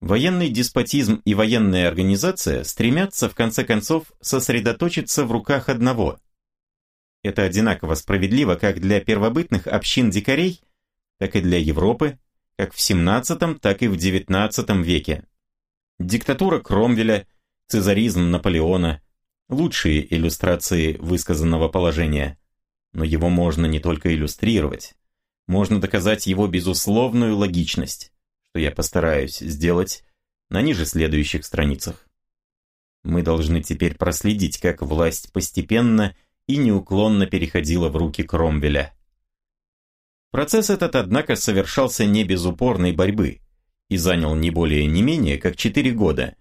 Военный деспотизм и военная организация стремятся в конце концов сосредоточиться в руках одного. Это одинаково справедливо как для первобытных общин дикарей, так и для Европы, как в 17, так и в 19 веке. Диктатура Кромвеля, цезаризм Наполеона – лучшие иллюстрации высказанного положения. Но его можно не только иллюстрировать, можно доказать его безусловную логичность что я постараюсь сделать на ниже следующих страницах. Мы должны теперь проследить, как власть постепенно и неуклонно переходила в руки Кромвеля. Процесс этот, однако, совершался не без упорной борьбы и занял не более не менее как 4 года,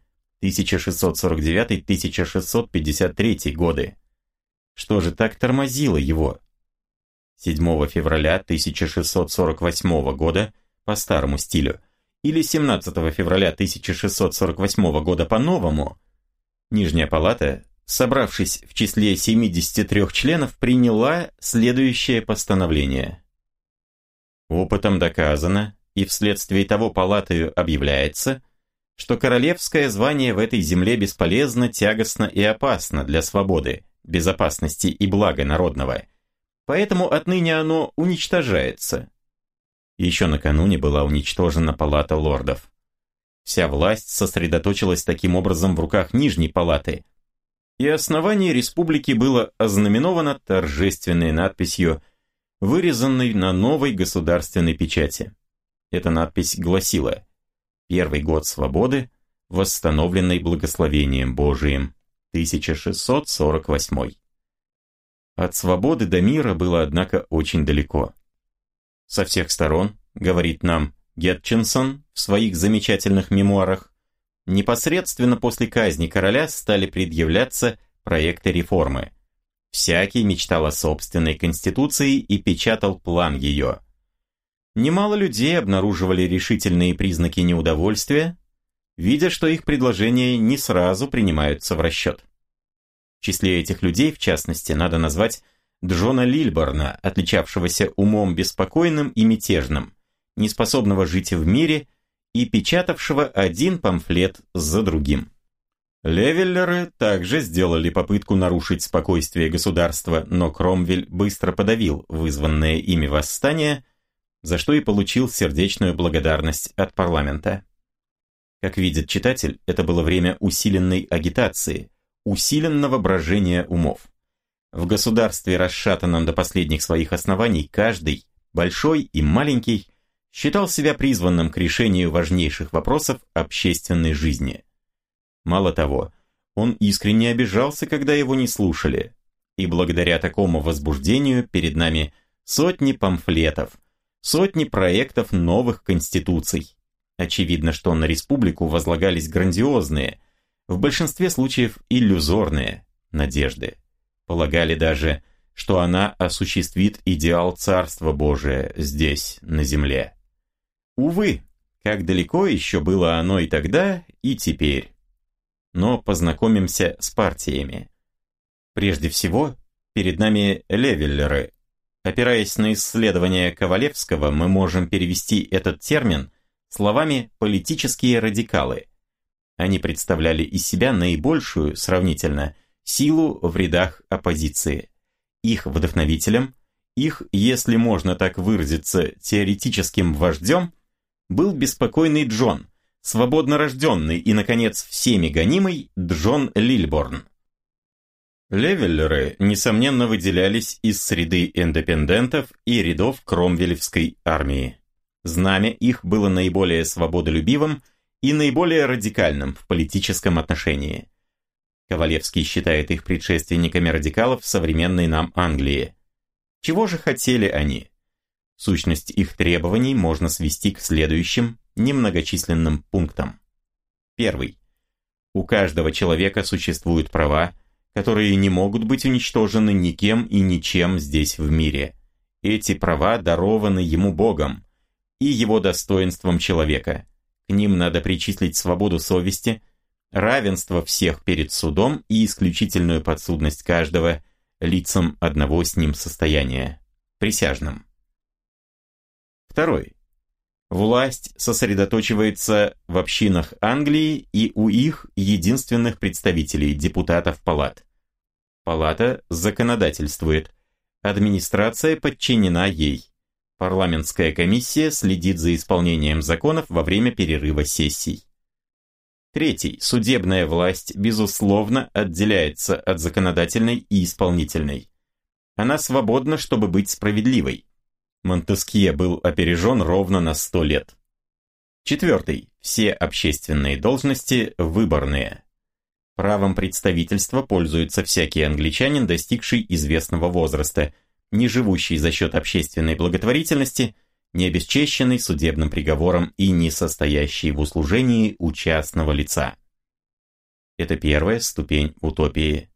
1649-1653 годы. Что же так тормозило его? 7 февраля 1648 года по старому стилю или 17 февраля 1648 года по-новому, Нижняя палата, собравшись в числе 73 членов, приняла следующее постановление. Опытом доказано, и вследствие того палатою объявляется, что королевское звание в этой земле бесполезно, тягостно и опасно для свободы, безопасности и блага народного. Поэтому отныне оно уничтожается – еще накануне была уничтожена палата лордов. Вся власть сосредоточилась таким образом в руках Нижней палаты. И основание республики было ознаменовано торжественной надписью, вырезанной на новой государственной печати. Эта надпись гласила «Первый год свободы, восстановленный благословением Божиим, 1648». От свободы до мира было, однако, очень далеко со всех сторон, говорит нам Гетчинсон в своих замечательных мемуарах, непосредственно после казни короля стали предъявляться проекты реформы. Всякий мечтал о собственной конституции и печатал план ее. Немало людей обнаруживали решительные признаки неудовольствия, видя, что их предложения не сразу принимаются в расчет. В числе этих людей, в частности, надо назвать Джона Лильборна, отличавшегося умом беспокойным и мятежным, неспособного жить в мире и печатавшего один памфлет за другим. Левеллеры также сделали попытку нарушить спокойствие государства, но Кромвель быстро подавил вызванное ими восстание, за что и получил сердечную благодарность от парламента. Как видит читатель, это было время усиленной агитации, усиленного брожения умов. В государстве, расшатанном до последних своих оснований, каждый, большой и маленький, считал себя призванным к решению важнейших вопросов общественной жизни. Мало того, он искренне обижался, когда его не слушали, и благодаря такому возбуждению перед нами сотни памфлетов, сотни проектов новых конституций. Очевидно, что на республику возлагались грандиозные, в большинстве случаев иллюзорные, надежды. Полагали даже, что она осуществит идеал Царства Божия здесь, на земле. Увы, как далеко еще было оно и тогда, и теперь. Но познакомимся с партиями. Прежде всего, перед нами левеллеры. Опираясь на исследования Ковалевского, мы можем перевести этот термин словами «политические радикалы». Они представляли из себя наибольшую, сравнительно, силу в рядах оппозиции. Их вдохновителем, их, если можно так выразиться, теоретическим вождем, был беспокойный Джон, свободно рожденный и, наконец, всеми гонимый Джон Лильборн. Левеллеры, несомненно, выделялись из среды индепендентов и рядов Кромвелевской армии. Знамя их было наиболее свободолюбивым и наиболее радикальным в политическом отношении – Ковалевский считает их предшественниками радикалов в современной нам Англии. Чего же хотели они? Сущность их требований можно свести к следующим немногочисленным пунктам. Первый. У каждого человека существуют права, которые не могут быть уничтожены никем и ничем здесь в мире. Эти права дарованы ему Богом и его достоинством человека. К ним надо причислить свободу совести, равенство всех перед судом и исключительную подсудность каждого лицам одного с ним состояния, присяжным. Второй. Власть сосредоточивается в общинах Англии и у их единственных представителей, депутатов палат. Палата законодательствует, администрация подчинена ей. Парламентская комиссия следит за исполнением законов во время перерыва сессий. Третий. Судебная власть, безусловно, отделяется от законодательной и исполнительной. Она свободна, чтобы быть справедливой. Монтескье был опережен ровно на сто лет. Четвертый. Все общественные должности выборные. Правом представительства пользуется всякий англичанин, достигший известного возраста, не живущий за счет общественной благотворительности – не обесчещенный судебным приговором и не состоящий в услужении у частного лица. Это первая ступень утопии.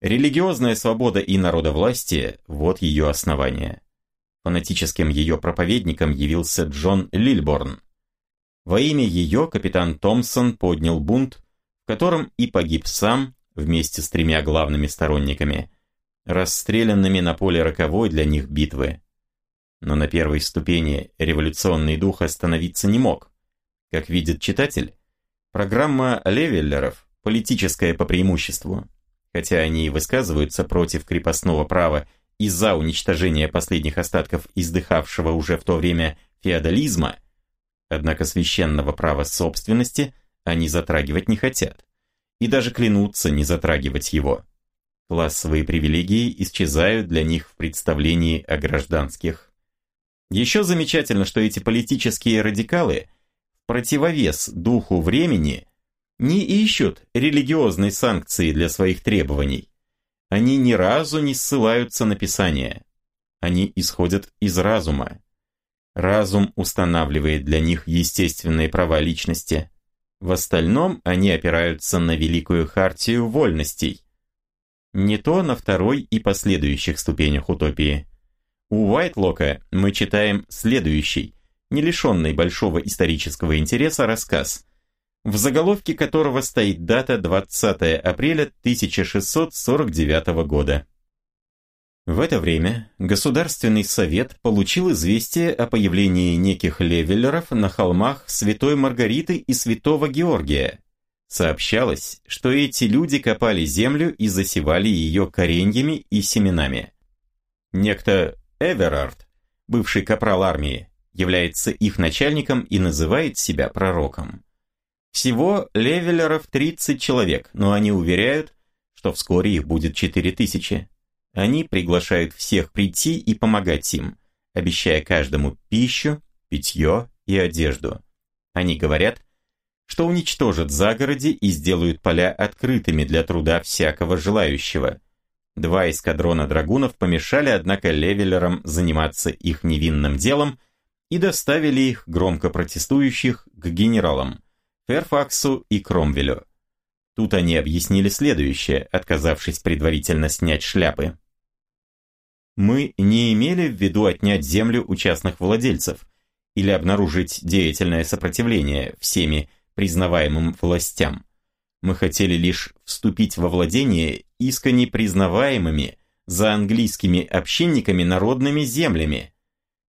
Религиозная свобода и народовластие – вот ее основание. Фанатическим ее проповедником явился Джон Лильборн. Во имя ее капитан Томпсон поднял бунт, в котором и погиб сам вместе с тремя главными сторонниками, расстрелянными на поле роковой для них битвы но на первой ступени революционный дух остановиться не мог. Как видит читатель, программа Левеллеров политическая по преимуществу, хотя они и высказываются против крепостного права и за уничтожение последних остатков издыхавшего уже в то время феодализма, однако священного права собственности они затрагивать не хотят и даже клянутся не затрагивать его. Классовые привилегии исчезают для них в представлении о гражданских еще замечательно, что эти политические радикалы, в противовес духу времени, не ищут религиозной санкции для своих требований. Они ни разу не ссылаются на Писание. Они исходят из разума. Разум устанавливает для них естественные права личности. В остальном они опираются на Великую Хартию Вольностей. Не то на второй и последующих ступенях утопии – у Уайтлока мы читаем следующий, не лишенный большого исторического интереса, рассказ, в заголовке которого стоит дата 20 апреля 1649 года. В это время Государственный совет получил известие о появлении неких левеллеров на холмах Святой Маргариты и Святого Георгия. Сообщалось, что эти люди копали землю и засевали ее кореньями и семенами. Некто Эверард, бывший капрал армии, является их начальником и называет себя пророком. Всего левелеров 30 человек, но они уверяют, что вскоре их будет 4000. Они приглашают всех прийти и помогать им, обещая каждому пищу, питье и одежду. Они говорят, что уничтожат загороди и сделают поля открытыми для труда всякого желающего – Два эскадрона драгунов помешали, однако, левелерам заниматься их невинным делом и доставили их, громко протестующих, к генералам Ферфаксу и Кромвелю. Тут они объяснили следующее, отказавшись предварительно снять шляпы. «Мы не имели в виду отнять землю у частных владельцев или обнаружить деятельное сопротивление всеми признаваемым властям. Мы хотели лишь вступить во владение искренне признаваемыми за английскими общинниками народными землями,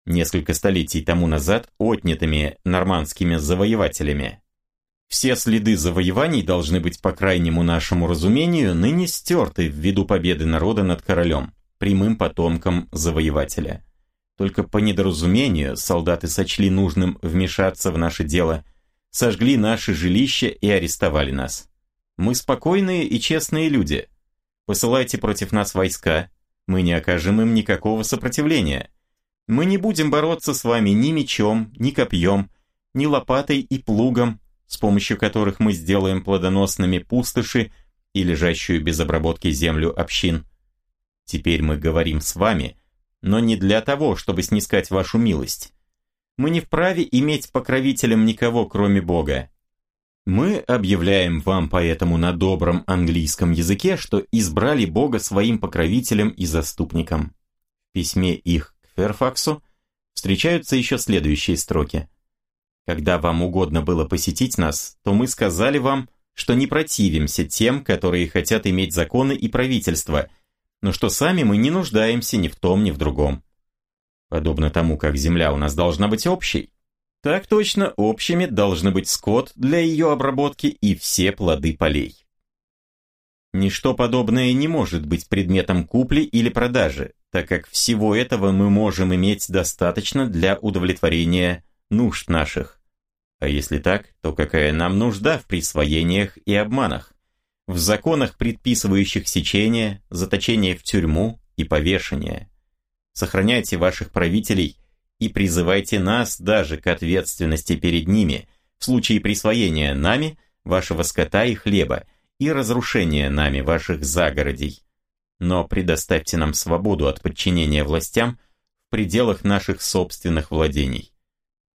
несколько столетий тому назад отнятыми нормандскими завоевателями. Все следы завоеваний должны быть, по крайнему нашему разумению, ныне стерты ввиду победы народа над королем, прямым потомком завоевателя. Только по недоразумению солдаты сочли нужным вмешаться в наше дело, сожгли наши жилища и арестовали нас. Мы спокойные и честные люди, Посылайте против нас войска, мы не окажем им никакого сопротивления. Мы не будем бороться с вами ни мечом, ни копьем, ни лопатой и плугом, с помощью которых мы сделаем плодоносными пустоши и лежащую без обработки землю общин. Теперь мы говорим с вами, но не для того, чтобы снискать вашу милость. Мы не вправе иметь покровителем никого, кроме Бога. Мы объявляем вам поэтому на добром английском языке, что избрали Бога своим покровителем и заступником. В письме их к Ферфаксу встречаются еще следующие строки. Когда вам угодно было посетить нас, то мы сказали вам, что не противимся тем, которые хотят иметь законы и правительство, но что сами мы не нуждаемся ни в том, ни в другом. Подобно тому, как земля у нас должна быть общей, так точно общими должны быть скот для ее обработки и все плоды полей. Ничто подобное не может быть предметом купли или продажи, так как всего этого мы можем иметь достаточно для удовлетворения нужд наших. А если так, то какая нам нужда в присвоениях и обманах? В законах, предписывающих сечение, заточение в тюрьму и повешение. Сохраняйте ваших правителей и призывайте нас даже к ответственности перед ними в случае присвоения нами вашего скота и хлеба и разрушения нами ваших загородей. Но предоставьте нам свободу от подчинения властям в пределах наших собственных владений.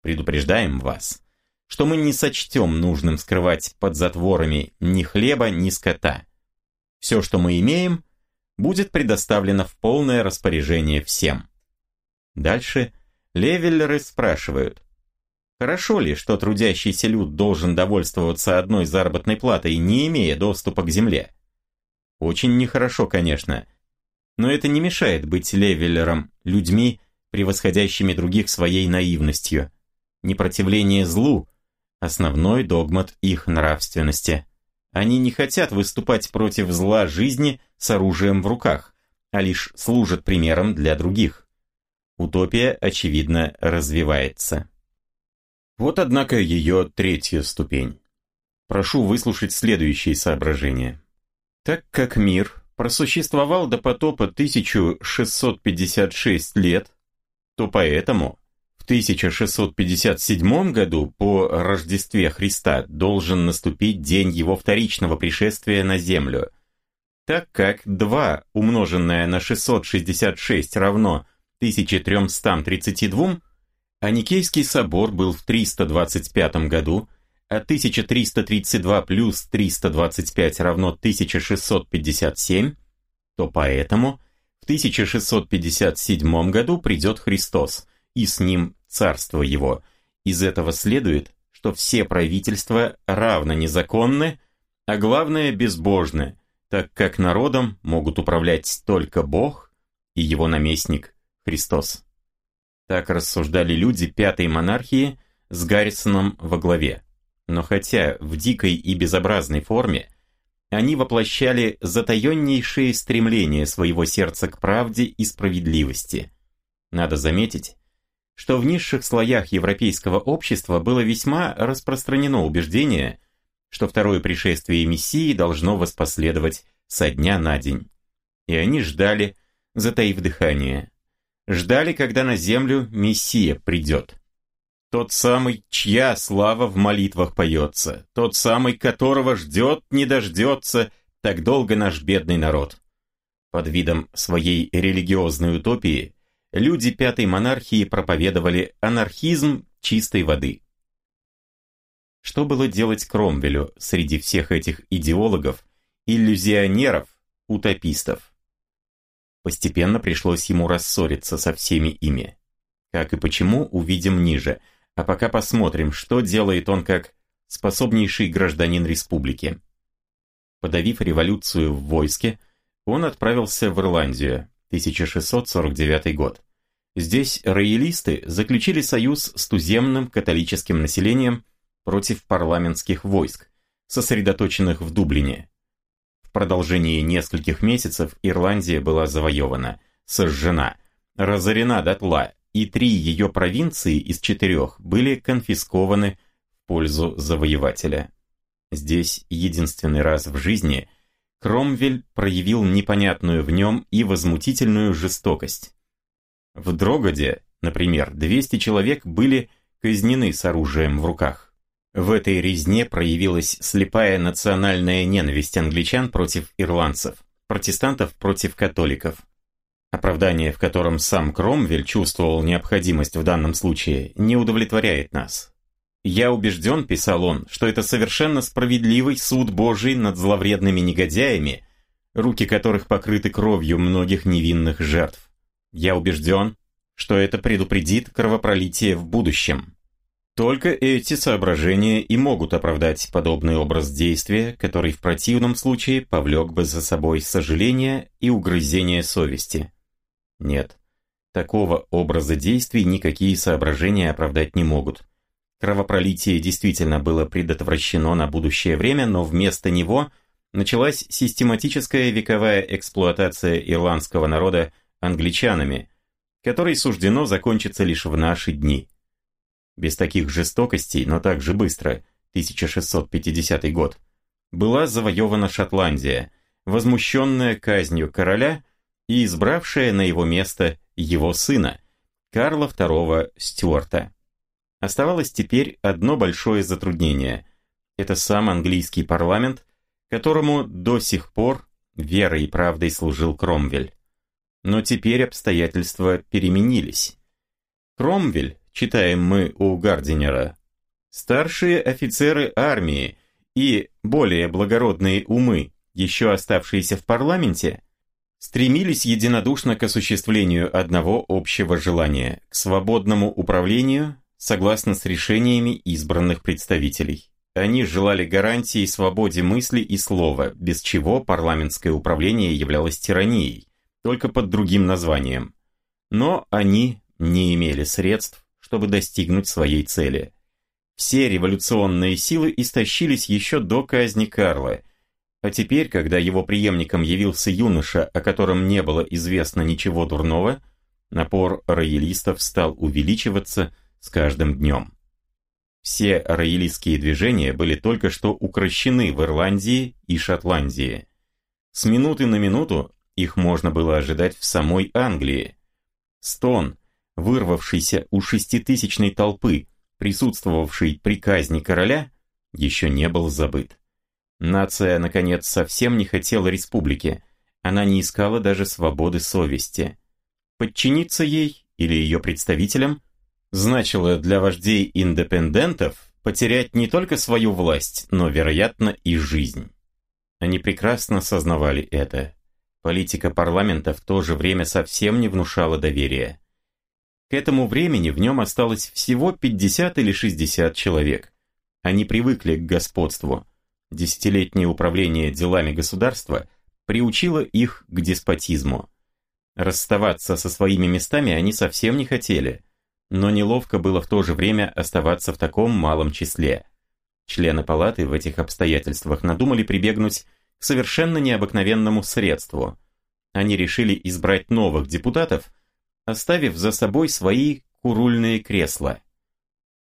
Предупреждаем вас, что мы не сочтем нужным скрывать под затворами ни хлеба, ни скота. Все, что мы имеем, будет предоставлено в полное распоряжение всем. Дальше Левеллеры спрашивают, хорошо ли, что трудящийся люд должен довольствоваться одной заработной платой, не имея доступа к земле? Очень нехорошо, конечно, но это не мешает быть левеллером, людьми, превосходящими других своей наивностью. Непротивление злу – основной догмат их нравственности. Они не хотят выступать против зла жизни с оружием в руках, а лишь служат примером для других. Утопия, очевидно, развивается. Вот, однако, ее третья ступень. Прошу выслушать следующие соображения. Так как мир просуществовал до потопа 1656 лет, то поэтому в 1657 году по Рождестве Христа должен наступить день его вторичного пришествия на землю, так как 2 умноженное на 666 равно 1332, а Никейский собор был в 325 году, а 1332 плюс 325 равно 1657, то поэтому в 1657 году придет Христос, и с ним царство его. Из этого следует, что все правительства равно незаконны, а главное безбожны, так как народом могут управлять только Бог и его наместник Христос. Так рассуждали люди пятой монархии с Гаррисоном во главе. Но хотя в дикой и безобразной форме, они воплощали затаеннейшие стремления своего сердца к правде и справедливости. Надо заметить, что в низших слоях европейского общества было весьма распространено убеждение, что второе пришествие Мессии должно воспоследовать со дня на день. И они ждали, затаив дыхание, ждали, когда на землю Мессия придет. Тот самый, чья слава в молитвах поется, тот самый, которого ждет, не дождется, так долго наш бедный народ. Под видом своей религиозной утопии люди пятой монархии проповедовали анархизм чистой воды. Что было делать Кромвелю среди всех этих идеологов, иллюзионеров, утопистов? Постепенно пришлось ему рассориться со всеми ими. Как и почему, увидим ниже, а пока посмотрим, что делает он как способнейший гражданин республики. Подавив революцию в войске, он отправился в Ирландию, 1649 год. Здесь роялисты заключили союз с туземным католическим населением против парламентских войск, сосредоточенных в Дублине продолжении нескольких месяцев Ирландия была завоевана, сожжена, разорена дотла, и три ее провинции из четырех были конфискованы в пользу завоевателя. Здесь единственный раз в жизни Кромвель проявил непонятную в нем и возмутительную жестокость. В Дрогоде, например, 200 человек были казнены с оружием в руках. В этой резне проявилась слепая национальная ненависть англичан против ирландцев, протестантов против католиков. Оправдание, в котором сам Кромвель чувствовал необходимость в данном случае, не удовлетворяет нас. «Я убежден», – писал он, – «что это совершенно справедливый суд Божий над зловредными негодяями, руки которых покрыты кровью многих невинных жертв. Я убежден, что это предупредит кровопролитие в будущем». Только эти соображения и могут оправдать подобный образ действия, который в противном случае повлек бы за собой сожаление и угрызение совести. Нет, такого образа действий никакие соображения оправдать не могут. Кровопролитие действительно было предотвращено на будущее время, но вместо него началась систематическая вековая эксплуатация ирландского народа англичанами, которой суждено закончиться лишь в наши дни – без таких жестокостей, но так же быстро, 1650 год, была завоевана Шотландия, возмущенная казнью короля и избравшая на его место его сына, Карла II Стюарта. Оставалось теперь одно большое затруднение. Это сам английский парламент, которому до сих пор верой и правдой служил Кромвель. Но теперь обстоятельства переменились. Кромвель, читаем мы у Гардинера, старшие офицеры армии и более благородные умы, еще оставшиеся в парламенте, стремились единодушно к осуществлению одного общего желания – к свободному управлению, согласно с решениями избранных представителей. Они желали гарантии свободе мысли и слова, без чего парламентское управление являлось тиранией, только под другим названием. Но они не имели средств чтобы достигнуть своей цели. Все революционные силы истощились еще до казни Карла, а теперь, когда его преемником явился юноша, о котором не было известно ничего дурного, напор роялистов стал увеличиваться с каждым днем. Все роялистские движения были только что укращены в Ирландии и Шотландии. С минуты на минуту их можно было ожидать в самой Англии. Стон, вырвавшийся у шеститысячной толпы, присутствовавшей при казни короля, еще не был забыт. Нация, наконец, совсем не хотела республики, она не искала даже свободы совести. Подчиниться ей или ее представителям значило для вождей индепендентов потерять не только свою власть, но, вероятно, и жизнь. Они прекрасно сознавали это. Политика парламента в то же время совсем не внушала доверия. К этому времени в нем осталось всего 50 или 60 человек. Они привыкли к господству. Десятилетнее управление делами государства приучило их к деспотизму. Расставаться со своими местами они совсем не хотели, но неловко было в то же время оставаться в таком малом числе. Члены палаты в этих обстоятельствах надумали прибегнуть к совершенно необыкновенному средству. Они решили избрать новых депутатов – оставив за собой свои курульные кресла.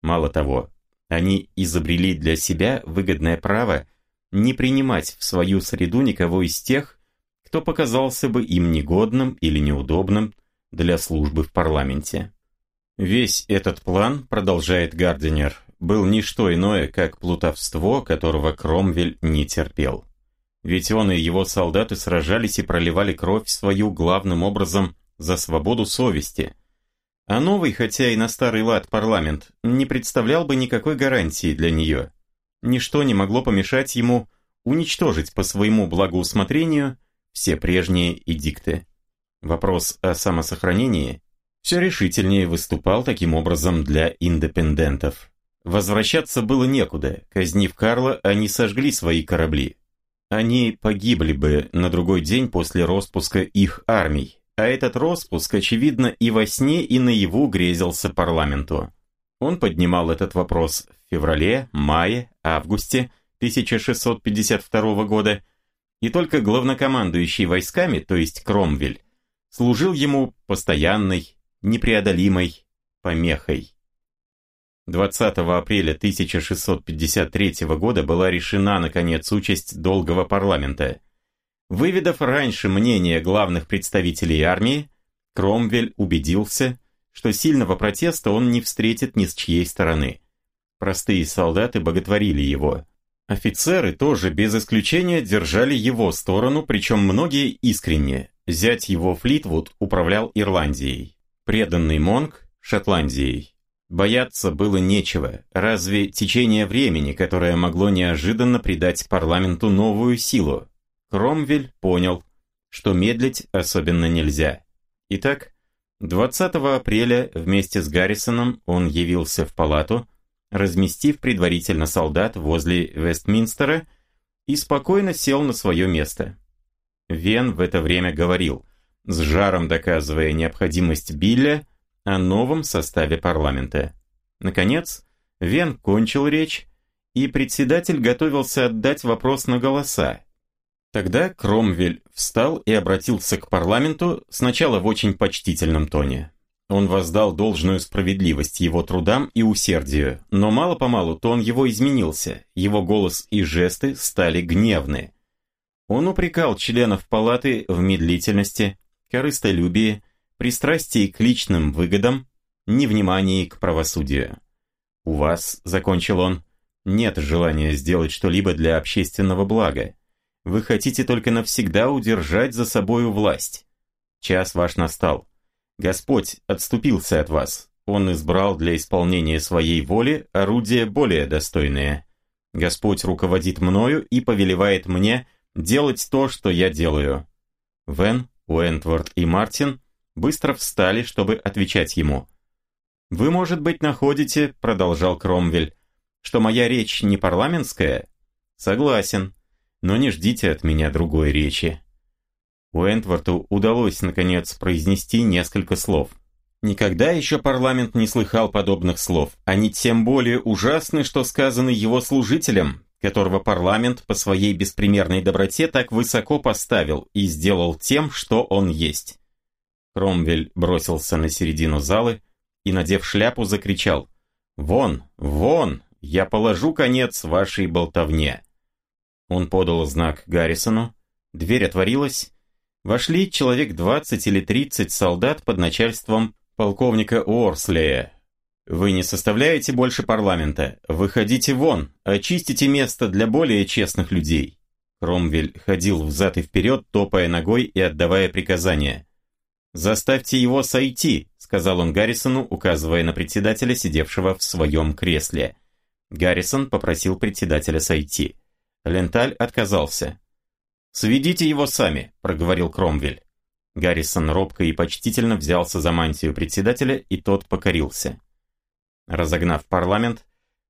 Мало того, они изобрели для себя выгодное право не принимать в свою среду никого из тех, кто показался бы им негодным или неудобным для службы в парламенте. Весь этот план, продолжает Гардинер, был не что иное, как плутовство, которого Кромвель не терпел. Ведь он и его солдаты сражались и проливали кровь свою главным образом за свободу совести. А новый, хотя и на старый лад парламент, не представлял бы никакой гарантии для нее. Ничто не могло помешать ему уничтожить по своему благоусмотрению все прежние эдикты. Вопрос о самосохранении все решительнее выступал таким образом для индепендентов. Возвращаться было некуда, казнив Карла, они сожгли свои корабли. Они погибли бы на другой день после распуска их армий. А этот распуск, очевидно, и во сне, и наяву грезился парламенту. Он поднимал этот вопрос в феврале, мае, августе 1652 года, и только главнокомандующий войсками, то есть Кромвель, служил ему постоянной, непреодолимой помехой. 20 апреля 1653 года была решена, наконец, участь долгого парламента. Выведав раньше мнение главных представителей армии, Кромвель убедился, что сильного протеста он не встретит ни с чьей стороны. Простые солдаты боготворили его. Офицеры тоже без исключения держали его сторону, причем многие искренне. Зять его Флитвуд управлял Ирландией, преданный Монг – Шотландией. Бояться было нечего, разве течение времени, которое могло неожиданно придать парламенту новую силу, Кромвель понял, что медлить особенно нельзя. Итак, 20 апреля вместе с Гаррисоном он явился в палату, разместив предварительно солдат возле Вестминстера и спокойно сел на свое место. Вен в это время говорил, с жаром доказывая необходимость Билля о новом составе парламента. Наконец, Вен кончил речь, и председатель готовился отдать вопрос на голоса, Тогда Кромвель встал и обратился к парламенту сначала в очень почтительном тоне. Он воздал должную справедливость его трудам и усердию, но мало-помалу тон его изменился, его голос и жесты стали гневны. Он упрекал членов палаты в медлительности, корыстолюбии, пристрастии к личным выгодам, невнимании к правосудию. «У вас», — закончил он, — «нет желания сделать что-либо для общественного блага вы хотите только навсегда удержать за собою власть. Час ваш настал. Господь отступился от вас. Он избрал для исполнения своей воли орудие более достойное. Господь руководит мною и повелевает мне делать то, что я делаю». Вен, Уэнтворд и Мартин быстро встали, чтобы отвечать ему. «Вы, может быть, находите, — продолжал Кромвель, — что моя речь не парламентская?» «Согласен но не ждите от меня другой речи». У Уэнтворту удалось, наконец, произнести несколько слов. Никогда еще парламент не слыхал подобных слов. Они тем более ужасны, что сказаны его служителям, которого парламент по своей беспримерной доброте так высоко поставил и сделал тем, что он есть. Кромвель бросился на середину залы и, надев шляпу, закричал «Вон, вон, я положу конец вашей болтовне!» Он подал знак Гаррисону, дверь отворилась, вошли человек 20 или 30 солдат под начальством полковника Уорслея. «Вы не составляете больше парламента. Выходите вон, очистите место для более честных людей». Кромвель ходил взад и вперед, топая ногой и отдавая приказания. «Заставьте его сойти», — сказал он Гаррисону, указывая на председателя, сидевшего в своем кресле. Гаррисон попросил председателя сойти. Ленталь отказался. «Сведите его сами», – проговорил Кромвель. Гаррисон робко и почтительно взялся за мантию председателя, и тот покорился. Разогнав парламент,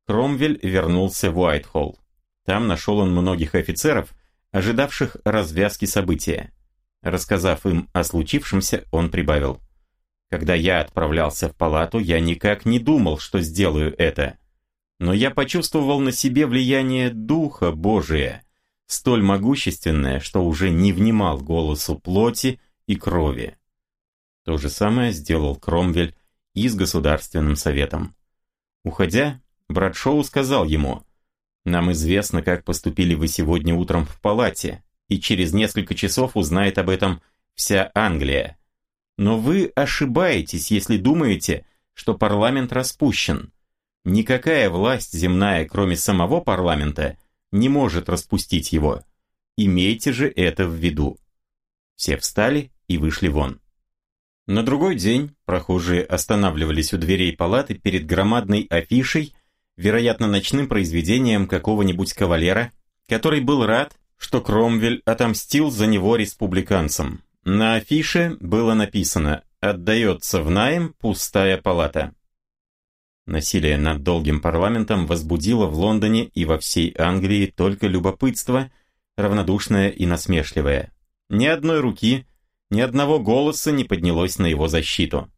Кромвель вернулся в Уайтхолл. Там нашел он многих офицеров, ожидавших развязки события. Рассказав им о случившемся, он прибавил. «Когда я отправлялся в палату, я никак не думал, что сделаю это но я почувствовал на себе влияние Духа Божия, столь могущественное, что уже не внимал голосу плоти и крови. То же самое сделал Кромвель и с Государственным советом. Уходя, Брадшоу сказал ему, «Нам известно, как поступили вы сегодня утром в палате, и через несколько часов узнает об этом вся Англия. Но вы ошибаетесь, если думаете, что парламент распущен. Никакая власть земная, кроме самого парламента, не может распустить его. Имейте же это в виду. Все встали и вышли вон. На другой день прохожие останавливались у дверей палаты перед громадной афишей, вероятно, ночным произведением какого-нибудь кавалера, который был рад, что Кромвель отомстил за него республиканцам. На афише было написано «Отдается в найм пустая палата». Насилие над долгим парламентом возбудило в Лондоне и во всей Англии только любопытство, равнодушное и насмешливое. Ни одной руки, ни одного голоса не поднялось на его защиту.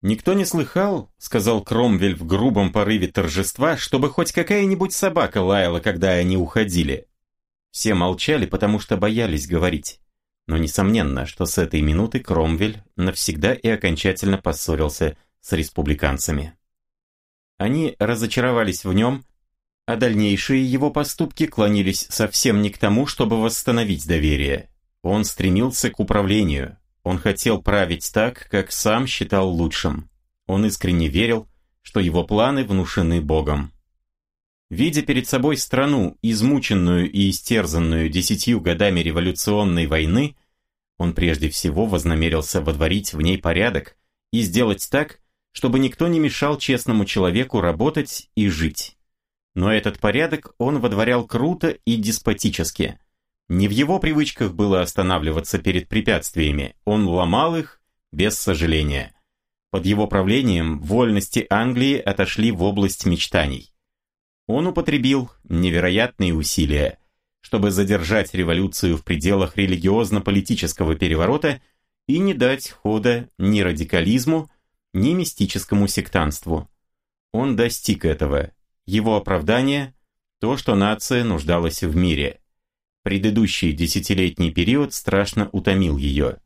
«Никто не слыхал», — сказал Кромвель в грубом порыве торжества, чтобы хоть какая-нибудь собака лаяла, когда они уходили. Все молчали, потому что боялись говорить. Но несомненно, что с этой минуты Кромвель навсегда и окончательно поссорился с республиканцами они разочаровались в нем, а дальнейшие его поступки клонились совсем не к тому, чтобы восстановить доверие. Он стремился к управлению, он хотел править так, как сам считал лучшим. Он искренне верил, что его планы внушены Богом. Видя перед собой страну, измученную и истерзанную десятью годами революционной войны, он прежде всего вознамерился водворить в ней порядок и сделать так, чтобы никто не мешал честному человеку работать и жить. Но этот порядок он водворял круто и деспотически. Не в его привычках было останавливаться перед препятствиями, он ломал их без сожаления. Под его правлением вольности Англии отошли в область мечтаний. Он употребил невероятные усилия, чтобы задержать революцию в пределах религиозно-политического переворота и не дать хода ни радикализму, ни мистическому сектанству. Он достиг этого. Его оправдание – то, что нация нуждалась в мире. Предыдущий десятилетний период страшно утомил ее.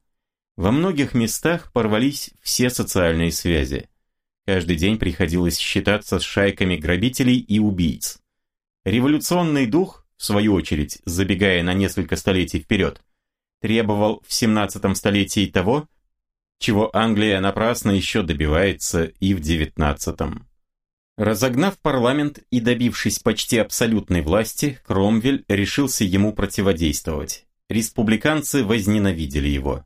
Во многих местах порвались все социальные связи. Каждый день приходилось считаться с шайками грабителей и убийц. Революционный дух, в свою очередь, забегая на несколько столетий вперед, требовал в 17 столетии того, чего Англия напрасно еще добивается и в девятнадцатом. Разогнав парламент и добившись почти абсолютной власти, Кромвель решился ему противодействовать. Республиканцы возненавидели его.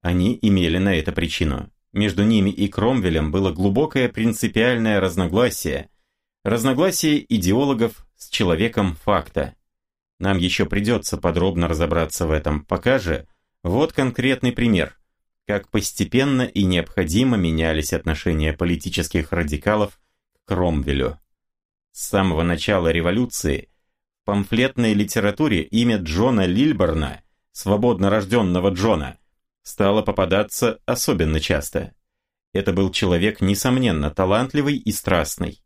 Они имели на это причину. Между ними и Кромвелем было глубокое принципиальное разногласие. Разногласие идеологов с человеком факта. Нам еще придется подробно разобраться в этом, пока же вот конкретный пример – как постепенно и необходимо менялись отношения политических радикалов к Кромвелю. С самого начала революции в памфлетной литературе имя Джона Лильборна, свободно рожденного Джона, стало попадаться особенно часто. Это был человек, несомненно, талантливый и страстный.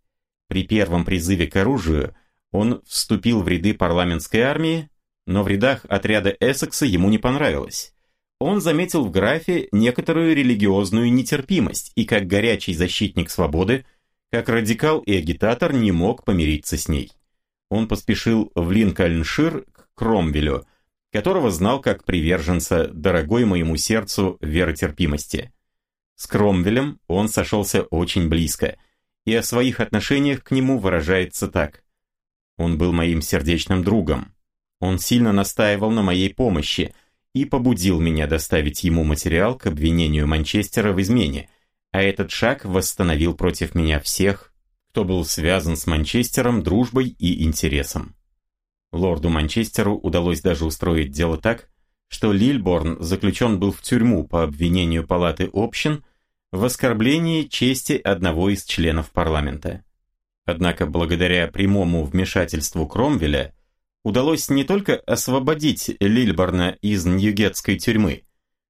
При первом призыве к оружию он вступил в ряды парламентской армии, но в рядах отряда Эссекса ему не понравилось он заметил в графе некоторую религиозную нетерпимость и как горячий защитник свободы, как радикал и агитатор не мог помириться с ней. Он поспешил в Линкольншир к Кромвелю, которого знал как приверженца дорогой моему сердцу веротерпимости. С Кромвелем он сошелся очень близко и о своих отношениях к нему выражается так. Он был моим сердечным другом. Он сильно настаивал на моей помощи – и побудил меня доставить ему материал к обвинению Манчестера в измене, а этот шаг восстановил против меня всех, кто был связан с Манчестером дружбой и интересом. Лорду Манчестеру удалось даже устроить дело так, что Лильборн заключен был в тюрьму по обвинению Палаты общин в оскорблении чести одного из членов парламента. Однако благодаря прямому вмешательству Кромвеля – удалось не только освободить Лильборна из Ньюгетской тюрьмы,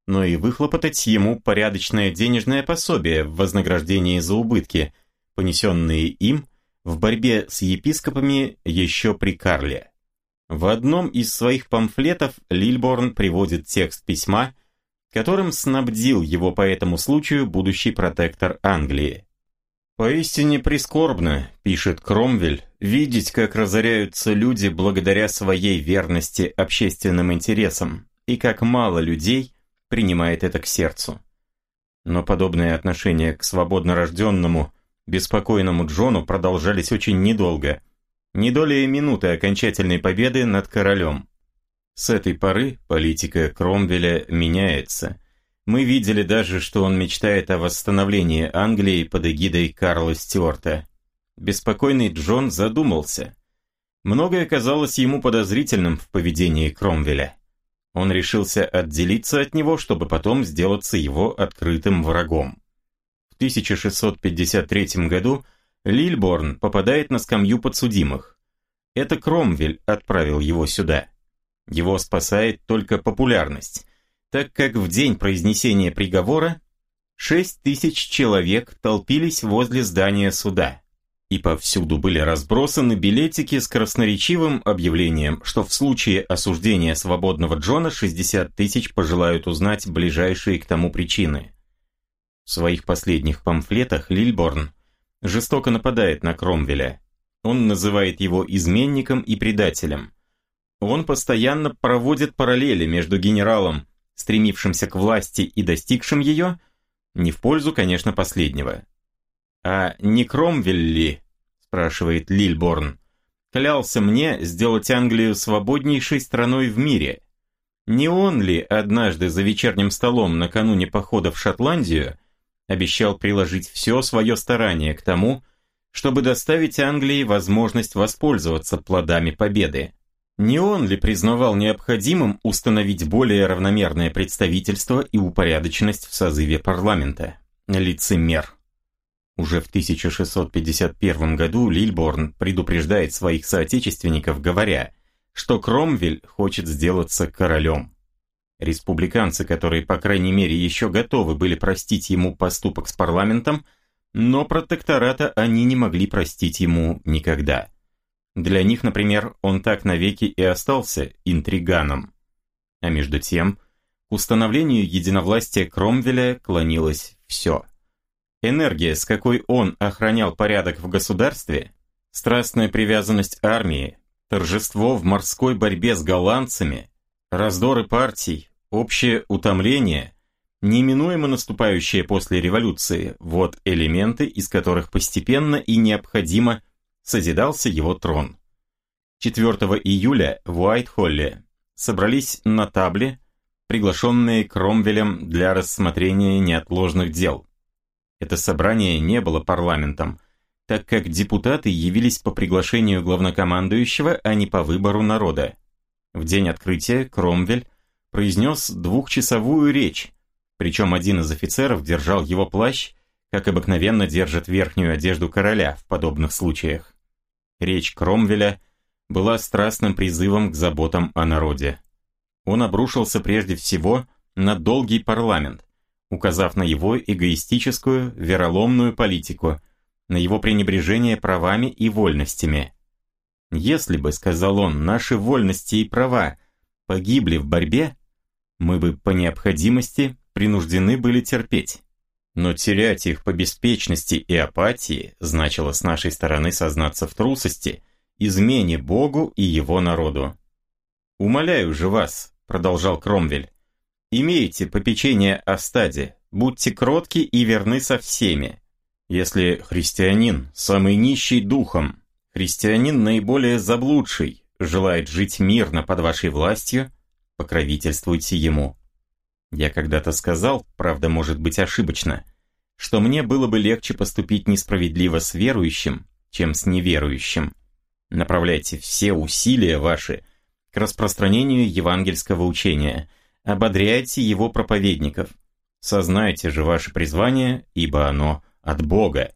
но и выхлопотать ему порядочное денежное пособие в вознаграждении за убытки, понесенные им в борьбе с епископами еще при Карле. В одном из своих памфлетов Лильборн приводит текст письма, которым снабдил его по этому случаю будущий протектор Англии. «Поистине прискорбно», – пишет Кромвель, – «видеть, как разоряются люди благодаря своей верности общественным интересам, и как мало людей принимает это к сердцу». Но подобные отношения к свободно рожденному, беспокойному Джону продолжались очень недолго. Не долее минуты окончательной победы над королем. С этой поры политика Кромвеля меняется – мы видели даже, что он мечтает о восстановлении Англии под эгидой Карла Стюарта. Беспокойный Джон задумался. Многое казалось ему подозрительным в поведении Кромвеля. Он решился отделиться от него, чтобы потом сделаться его открытым врагом. В 1653 году Лильборн попадает на скамью подсудимых. Это Кромвель отправил его сюда. Его спасает только популярность так как в день произнесения приговора 6 тысяч человек толпились возле здания суда. И повсюду были разбросаны билетики с красноречивым объявлением, что в случае осуждения свободного Джона 60 тысяч пожелают узнать ближайшие к тому причины. В своих последних памфлетах Лильборн жестоко нападает на Кромвеля. Он называет его изменником и предателем. Он постоянно проводит параллели между генералом стремившимся к власти и достигшим ее, не в пользу, конечно, последнего. «А не Кромвель ли?» – спрашивает Лильборн. «Клялся мне сделать Англию свободнейшей страной в мире. Не он ли однажды за вечерним столом накануне похода в Шотландию обещал приложить все свое старание к тому, чтобы доставить Англии возможность воспользоваться плодами победы?» Не он ли признавал необходимым установить более равномерное представительство и упорядоченность в созыве парламента? Лицемер. Уже в 1651 году Лильборн предупреждает своих соотечественников, говоря, что Кромвель хочет сделаться королем. Республиканцы, которые, по крайней мере, еще готовы были простить ему поступок с парламентом, но протектората они не могли простить ему никогда – для них, например, он так навеки и остался интриганом. А между тем, к установлению единовластия Кромвеля клонилось все. Энергия, с какой он охранял порядок в государстве, страстная привязанность армии, торжество в морской борьбе с голландцами, раздоры партий, общее утомление, неминуемо наступающее после революции, вот элементы, из которых постепенно и необходимо созидался его трон. 4 июля в Уайт-Холле собрались на табле, приглашенные Кромвелем для рассмотрения неотложных дел. Это собрание не было парламентом, так как депутаты явились по приглашению главнокомандующего, а не по выбору народа. В день открытия Кромвель произнес двухчасовую речь, причем один из офицеров держал его плащ, как обыкновенно держит верхнюю одежду короля в подобных случаях. Речь Кромвеля была страстным призывом к заботам о народе. Он обрушился прежде всего на долгий парламент, указав на его эгоистическую, вероломную политику, на его пренебрежение правами и вольностями. «Если бы, — сказал он, — наши вольности и права погибли в борьбе, мы бы по необходимости принуждены были терпеть. Но терять их по беспечности и апатии значило с нашей стороны сознаться в трусости, измене Богу и его народу. «Умоляю же вас», — продолжал Кромвель, — «имейте попечение о стаде, будьте кротки и верны со всеми. Если христианин, самый нищий духом, христианин наиболее заблудший, желает жить мирно под вашей властью, покровительствуйте ему. Я когда-то сказал, правда может быть ошибочно, что мне было бы легче поступить несправедливо с верующим, чем с неверующим. Направляйте все усилия ваши к распространению евангельского учения, ободряйте его проповедников. Сознайте же ваше призвание, ибо оно от Бога.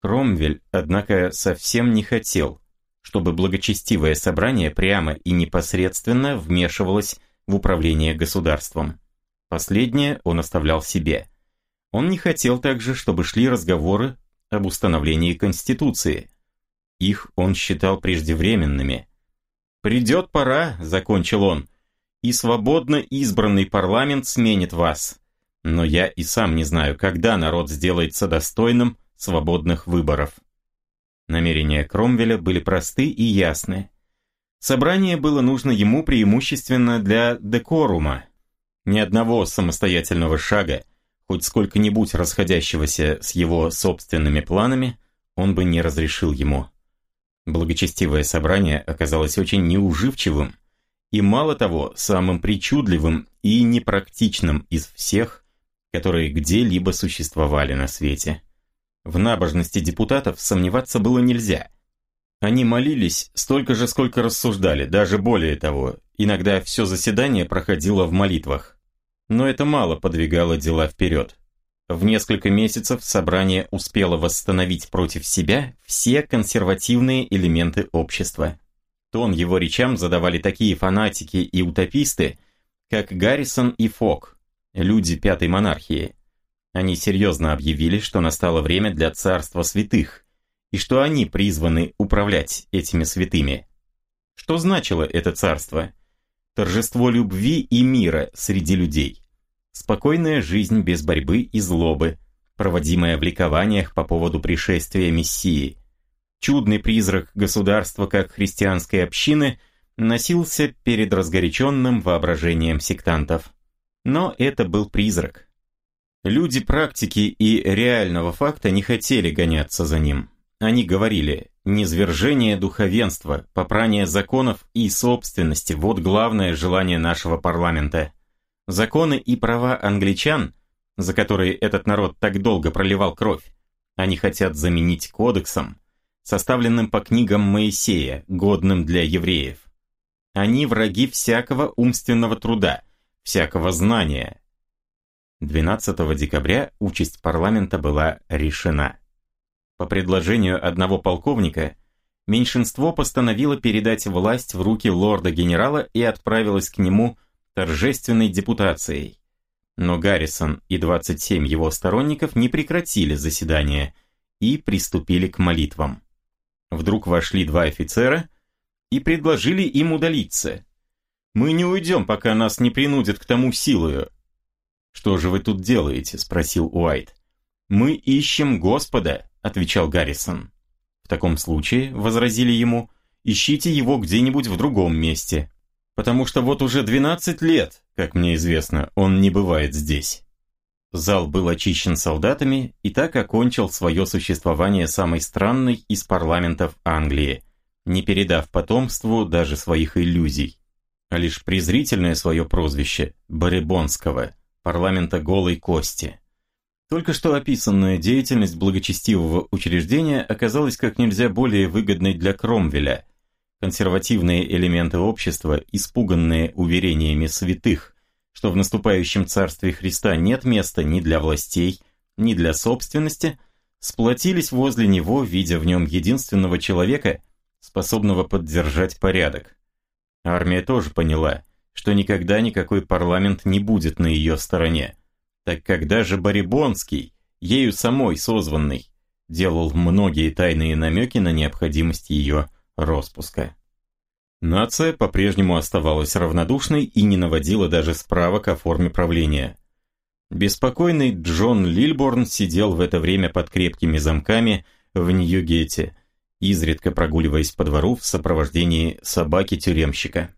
Кромвель, однако, совсем не хотел, чтобы благочестивое собрание прямо и непосредственно вмешивалось в управление государством. Последнее он оставлял себе. Он не хотел также, чтобы шли разговоры об установлении Конституции. Их он считал преждевременными. «Придет пора», — закончил он, — «и свободно избранный парламент сменит вас. Но я и сам не знаю, когда народ сделается достойным свободных выборов». Намерения Кромвеля были просты и ясны. Собрание было нужно ему преимущественно для декорума, ни одного самостоятельного шага, хоть сколько-нибудь расходящегося с его собственными планами, он бы не разрешил ему. Благочестивое собрание оказалось очень неуживчивым и, мало того, самым причудливым и непрактичным из всех, которые где-либо существовали на свете. В набожности депутатов сомневаться было нельзя. Они молились столько же, сколько рассуждали, даже более того, иногда все заседание проходило в молитвах но это мало подвигало дела вперед. В несколько месяцев собрание успело восстановить против себя все консервативные элементы общества. Тон его речам задавали такие фанатики и утописты, как Гаррисон и Фок, люди пятой монархии. Они серьезно объявили, что настало время для царства святых, и что они призваны управлять этими святыми. Что значило это царство? торжество любви и мира среди людей, спокойная жизнь без борьбы и злобы, проводимая в ликованиях по поводу пришествия Мессии. Чудный призрак государства как христианской общины носился перед разгоряченным воображением сектантов. Но это был призрак. Люди практики и реального факта не хотели гоняться за ним. Они говорили Низвержение духовенства, попрание законов и собственности – вот главное желание нашего парламента. Законы и права англичан, за которые этот народ так долго проливал кровь, они хотят заменить кодексом, составленным по книгам Моисея, годным для евреев. Они враги всякого умственного труда, всякого знания, 12 декабря участь парламента была решена. По предложению одного полковника, меньшинство постановило передать власть в руки лорда-генерала и отправилось к нему торжественной депутацией. Но Гаррисон и 27 его сторонников не прекратили заседание и приступили к молитвам. Вдруг вошли два офицера и предложили им удалиться. «Мы не уйдем, пока нас не принудят к тому силою». «Что же вы тут делаете?» – спросил Уайт. «Мы ищем Господа», отвечал Гаррисон. «В таком случае», — возразили ему, — «ищите его где-нибудь в другом месте, потому что вот уже 12 лет, как мне известно, он не бывает здесь». Зал был очищен солдатами и так окончил свое существование самой странной из парламентов Англии, не передав потомству даже своих иллюзий, а лишь презрительное свое прозвище Барибонского, парламента голой кости. Только что описанная деятельность благочестивого учреждения оказалась как нельзя более выгодной для Кромвеля. Консервативные элементы общества, испуганные уверениями святых, что в наступающем царстве Христа нет места ни для властей, ни для собственности, сплотились возле него, видя в нем единственного человека, способного поддержать порядок. Армия тоже поняла, что никогда никакой парламент не будет на ее стороне так как даже Барибонский, ею самой созванный, делал многие тайные намеки на необходимость ее распуска. Нация по-прежнему оставалась равнодушной и не наводила даже справок о форме правления. Беспокойный Джон Лильборн сидел в это время под крепкими замками в Нью-Гетте, изредка прогуливаясь по двору в сопровождении собаки-тюремщика.